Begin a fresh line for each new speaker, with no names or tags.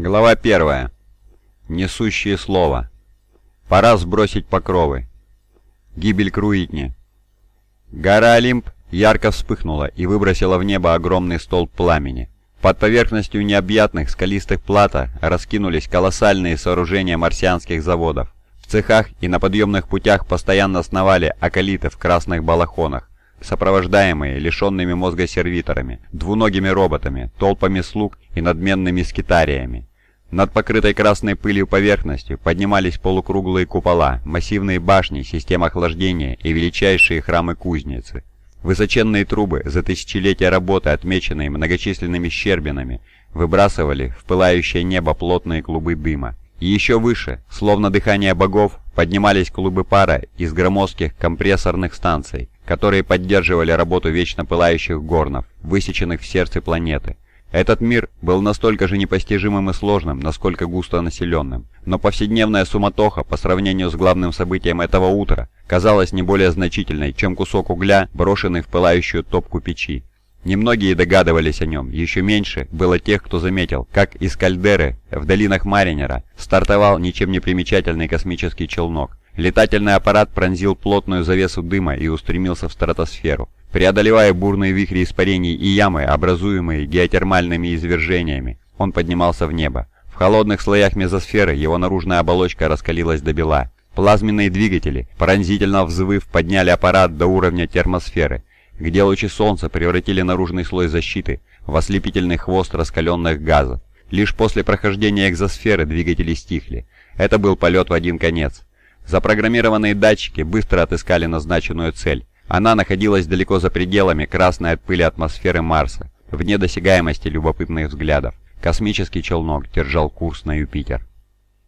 Глава 1. Несущие слово. Пора сбросить покровы. Гибель Круитни. Гора Олимп ярко вспыхнула и выбросила в небо огромный столб пламени. Под поверхностью необъятных скалистых плата раскинулись колоссальные сооружения марсианских заводов. В цехах и на подъемных путях постоянно сновали акалиты в красных балахонах, сопровождаемые лишенными мозга сервиторами, двуногими роботами, толпами слуг и надменными скитариями. Над покрытой красной пылью поверхностью поднимались полукруглые купола, массивные башни, системы охлаждения и величайшие храмы-кузницы. Высоченные трубы, за тысячелетия работы, отмеченные многочисленными щербинами, выбрасывали в пылающее небо плотные клубы дыма. И еще выше, словно дыхание богов, поднимались клубы пара из громоздких компрессорных станций, которые поддерживали работу вечно пылающих горнов, высеченных в сердце планеты. Этот мир был настолько же непостижимым и сложным, насколько густо населенным. Но повседневная суматоха по сравнению с главным событием этого утра казалась не более значительной, чем кусок угля, брошенный в пылающую топку печи. Немногие догадывались о нем, еще меньше было тех, кто заметил, как из кальдеры в долинах Маринера стартовал ничем не примечательный космический челнок. Летательный аппарат пронзил плотную завесу дыма и устремился в стратосферу. Преодолевая бурные вихри испарений и ямы, образуемые геотермальными извержениями, он поднимался в небо. В холодных слоях мезосферы его наружная оболочка раскалилась до бела. Плазменные двигатели, пронзительно взвыв, подняли аппарат до уровня термосферы, где лучи солнца превратили наружный слой защиты в ослепительный хвост раскаленных газов. Лишь после прохождения экзосферы двигатели стихли. Это был полет в один конец. Запрограммированные датчики быстро отыскали назначенную цель. Она находилась далеко за пределами красной от пыли атмосферы Марса, вне досягаемости любопытных взглядов. Космический челнок держал курс на Юпитер.